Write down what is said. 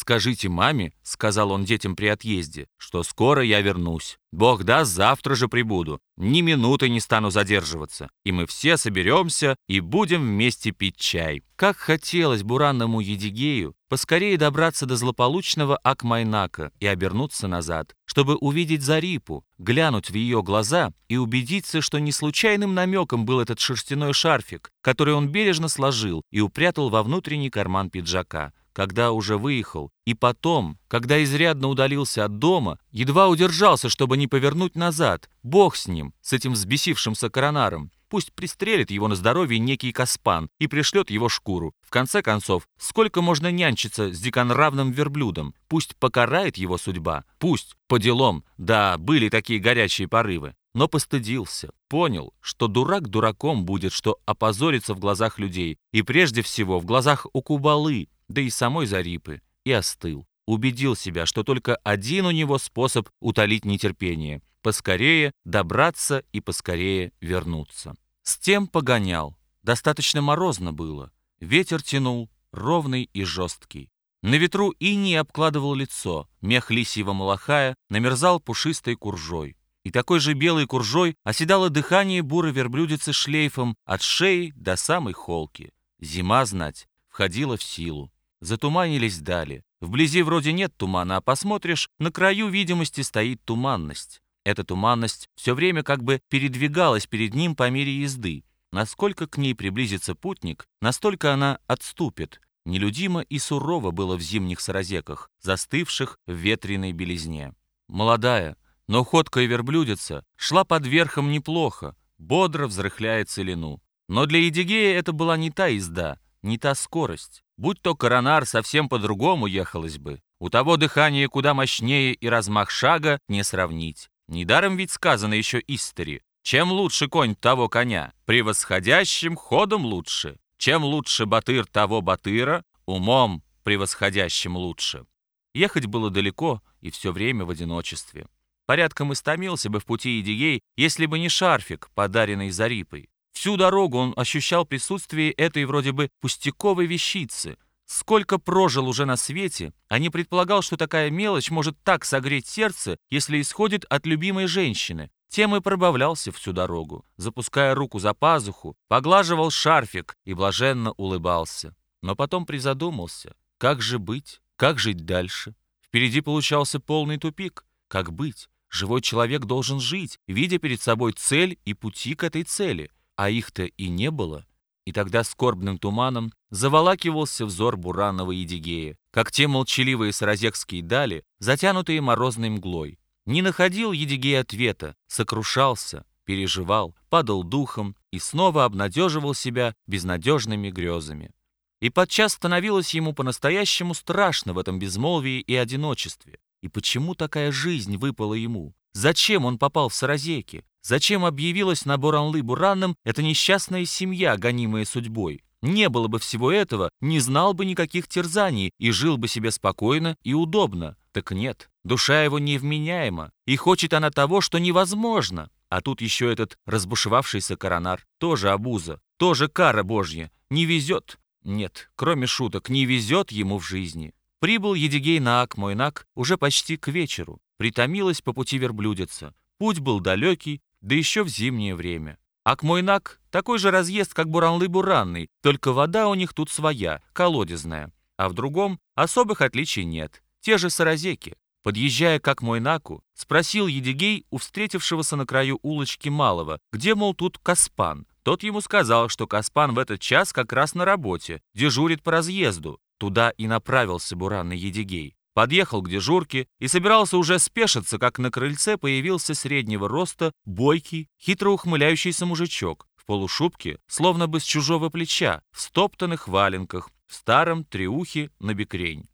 «Скажите маме», — сказал он детям при отъезде, «что скоро я вернусь. Бог даст, завтра же прибуду. Ни минуты не стану задерживаться. И мы все соберемся и будем вместе пить чай». Как хотелось буранному Едигею поскорее добраться до злополучного Акмайнака и обернуться назад, чтобы увидеть Зарипу, глянуть в ее глаза и убедиться, что не случайным намеком был этот шерстяной шарфик, который он бережно сложил и упрятал во внутренний карман пиджака когда уже выехал, и потом, когда изрядно удалился от дома, едва удержался, чтобы не повернуть назад. Бог с ним, с этим взбесившимся коронаром. Пусть пристрелит его на здоровье некий Каспан и пришлет его шкуру. В конце концов, сколько можно нянчиться с диконравным верблюдом? Пусть покарает его судьба. Пусть, по делам, да, были такие горячие порывы. Но постыдился, понял, что дурак дураком будет, что опозорится в глазах людей, и прежде всего в глазах у Кубалы, да и самой Зарипы, и остыл. Убедил себя, что только один у него способ утолить нетерпение – поскорее добраться и поскорее вернуться. С тем погонял. Достаточно морозно было. Ветер тянул, ровный и жесткий. На ветру иней обкладывал лицо, мех лисьего малахая намерзал пушистой куржой. И такой же белой куржой оседало дыхание бурой верблюдицы шлейфом от шеи до самой холки. Зима, знать, входила в силу. Затуманились дали. Вблизи вроде нет тумана, а посмотришь, на краю видимости стоит туманность. Эта туманность все время как бы передвигалась перед ним по мере езды. Насколько к ней приблизится путник, настолько она отступит. Нелюдимо и сурово было в зимних саразеках, застывших в ветреной белизне. Молодая, но ходкая верблюдица шла под верхом неплохо, бодро взрыхляя целину. Но для Едигея это была не та езда, не та скорость. Будь то коронар, совсем по-другому ехалось бы. У того дыхание куда мощнее и размах шага не сравнить. Недаром ведь сказано еще истори. Чем лучше конь того коня, превосходящим ходом лучше. Чем лучше батыр того батыра, умом превосходящим лучше. Ехать было далеко и все время в одиночестве. Порядком истомился бы в пути Идигей, если бы не шарфик, подаренный Зарипой. Всю дорогу он ощущал присутствие этой вроде бы пустяковой вещицы. Сколько прожил уже на свете, а не предполагал, что такая мелочь может так согреть сердце, если исходит от любимой женщины. Тем и пробавлялся всю дорогу, запуская руку за пазуху, поглаживал шарфик и блаженно улыбался. Но потом призадумался, как же быть, как жить дальше. Впереди получался полный тупик. Как быть? Живой человек должен жить, видя перед собой цель и пути к этой цели а их-то и не было. И тогда скорбным туманом заволакивался взор Буранова и Дигея, как те молчаливые саразекские дали, затянутые морозной мглой. Не находил Едигей ответа, сокрушался, переживал, падал духом и снова обнадеживал себя безнадежными грезами. И подчас становилось ему по-настоящему страшно в этом безмолвии и одиночестве. И почему такая жизнь выпала ему? Зачем он попал в Саразеки? Зачем объявилась на Боранлы-Буранном эта несчастная семья, гонимая судьбой? Не было бы всего этого, не знал бы никаких терзаний и жил бы себе спокойно и удобно. Так нет, душа его невменяема, и хочет она того, что невозможно. А тут еще этот разбушевавшийся коронар, тоже обуза, тоже кара божья. Не везет. Нет, кроме шуток, не везет ему в жизни. Прибыл Едигей на Ак-Мойнак уже почти к вечеру. Притомилась по пути верблюдица. Путь был далекий, да еще в зимнее время. Акмойнак – такой же разъезд, как Буранлы-Буранный, только вода у них тут своя, колодезная. А в другом особых отличий нет. Те же саразеки. Подъезжая к Акмойнаку, спросил Едигей у встретившегося на краю улочки Малого, где, мол, тут Каспан. Тот ему сказал, что Каспан в этот час как раз на работе, дежурит по разъезду. Туда и направился буранный Едигей подъехал к дежурке и собирался уже спешиться, как на крыльце появился среднего роста, бойкий, хитро ухмыляющийся мужичок в полушубке, словно бы с чужого плеча, в стоптанных валенках, в старом триухе на бекрень.